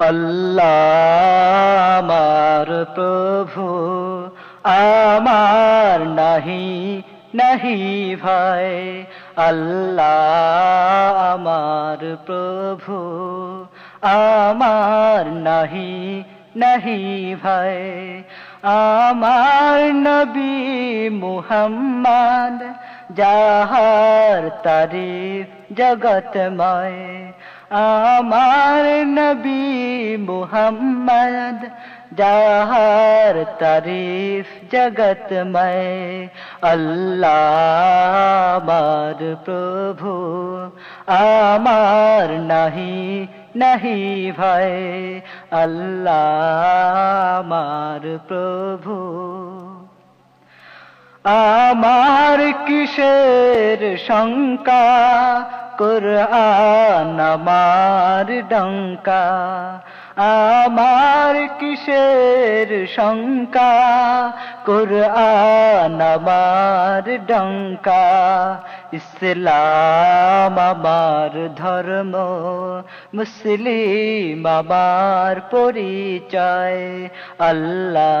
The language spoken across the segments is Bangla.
আল্লাহ আমার প্রভু, আমার নাহি নাহি ভাই। আল্লাহ আমার প্রভু, আমার নাহি নাহি ভাই। আমার নবী মুহাম্মদ, যাহার তারিফ জগতময় আমার নবী মুহাম্মদ, যাহার তারিফ জগতময় আল্লাহ আমার প্রভু, আমার নাহি নাহি ভাই। আল্লাহ প্রভু। আমার কিসের শঙ্কা? কোরআন আমার ডঙ্কা, আমার কিসের শঙ্কা? কোরআন আমার ডঙ্কা, ইসলাম আমার ধর্ম, মুসলিম আমার পরিচয়, আল্লাহ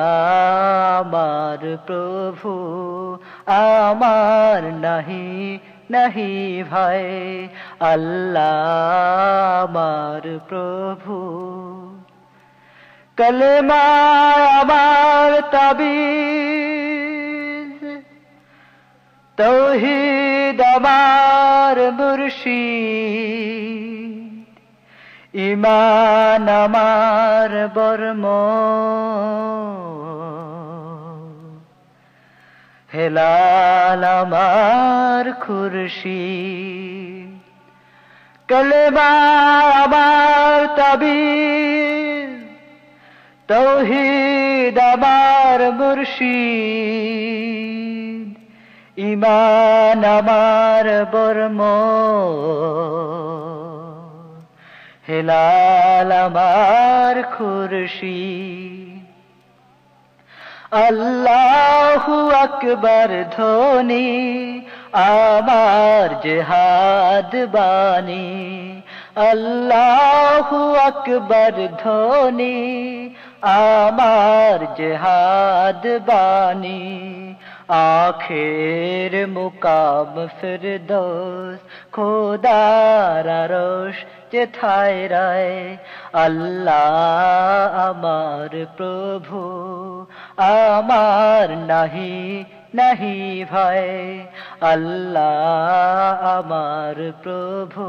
আমার প্রভু, আমার নাহি নাহি ভাই আল্লাহ আমার প্রভু। কলমা আমার তাবিজ তৌহিদ আমার মুর্শিদ ইমান আমার বর্ম। হেলাল আমার খুরশি। কলমা আমার তাবিজ তৌহিদ আমার মুর্শিদ। ইমান আমার বর্ম। হেলাল আমার খুরশি। আল্লাহু আকবর ধ্বনি, আমার জেহাদ বাণী। আল্লাহু আকবর ধ্বনি, আমার জেহাদ বাণী। আখের মুকাম ফিরদোস, খোদার রোশ যেথায় রায়। আল্লাহ আমার প্রভু। আমার নাহি নাহি ভাই। আল্লাহ আমার প্রভু,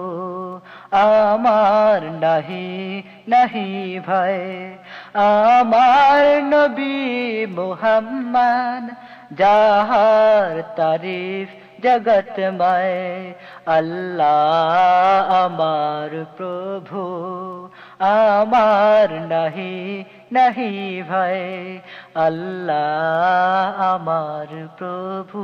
আমার নাহি নাহি ভাই। আমার নবী মুহাম্মদ, যাহার তারিফ জগত মায়। আল্লাহ আমার প্রভু, আমার নাহি নাহি ভাই আল্লাহ আমার প্রভু।